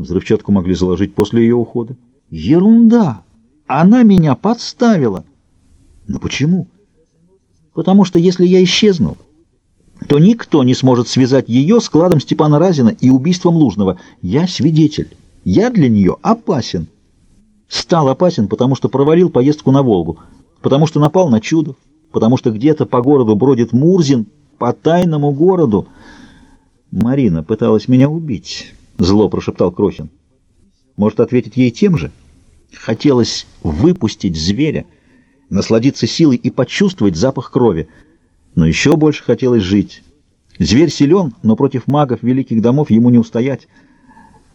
Взрывчатку могли заложить после ее ухода. Ерунда! Она меня подставила. Но почему? Потому что если я исчезну, то никто не сможет связать ее с кладом Степана Разина и убийством Лужного. Я свидетель. Я для нее опасен. Стал опасен, потому что провалил поездку на Волгу, потому что напал на Чудов, потому что где-то по городу бродит Мурзин, по тайному городу. Марина пыталась меня убить, зло прошептал Крохин. Может, ответить ей тем же? Хотелось выпустить зверя, насладиться силой и почувствовать запах крови. Но еще больше хотелось жить. Зверь силен, но против магов великих домов ему не устоять.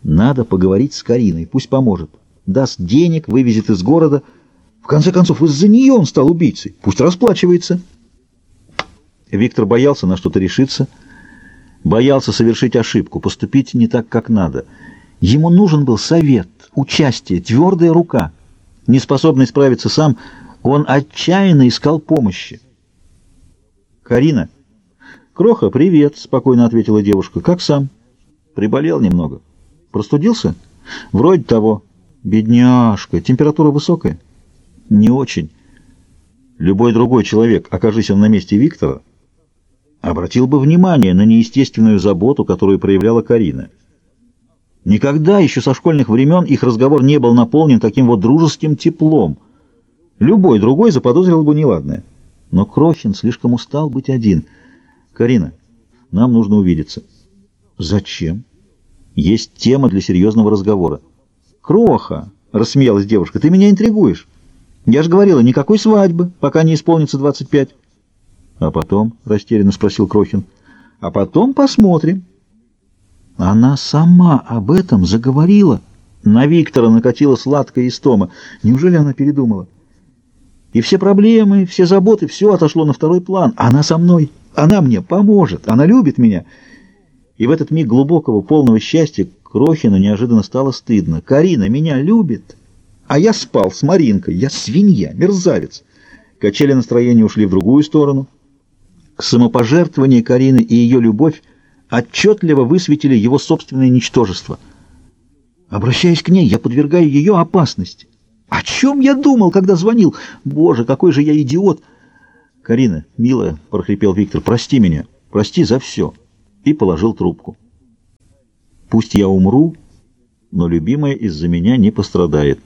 Надо поговорить с Кариной, пусть поможет. Даст денег, вывезет из города. В конце концов, из-за нее он стал убийцей. Пусть расплачивается. Виктор боялся на что-то решиться, боялся совершить ошибку, поступить не так, как надо. Ему нужен был совет, участие, твердая рука. Неспособный справиться сам, он отчаянно искал помощи. «Карина!» «Кроха, привет!» — спокойно ответила девушка. «Как сам?» «Приболел немного». «Простудился?» «Вроде того». «Бедняжка! Температура высокая?» «Не очень». Любой другой человек, окажись он на месте Виктора, обратил бы внимание на неестественную заботу, которую проявляла Карина. Никогда еще со школьных времен их разговор не был наполнен таким вот дружеским теплом. Любой другой заподозрил бы неладное. Но Крохин слишком устал быть один. «Карина, нам нужно увидеться». «Зачем?» «Есть тема для серьезного разговора». «Кроха!» — рассмеялась девушка. «Ты меня интригуешь. Я же говорила, никакой свадьбы, пока не исполнится двадцать пять». «А потом?» — растерянно спросил Крохин. «А потом посмотрим». Она сама об этом заговорила. На Виктора накатила сладкая истома. Неужели она передумала? И все проблемы, все заботы, все отошло на второй план. Она со мной, она мне поможет, она любит меня. И в этот миг глубокого, полного счастья Крохину неожиданно стало стыдно. Карина меня любит, а я спал с Маринкой. Я свинья, мерзавец. Качели настроения ушли в другую сторону. Самопожертвование Карины и ее любовь отчетливо высветили его собственное ничтожество. Обращаясь к ней, я подвергаю ее опасности. О чем я думал, когда звонил? Боже, какой же я идиот! Карина, милая, — прохрипел Виктор, — прости меня, прости за все. И положил трубку. Пусть я умру, но любимая из-за меня не пострадает.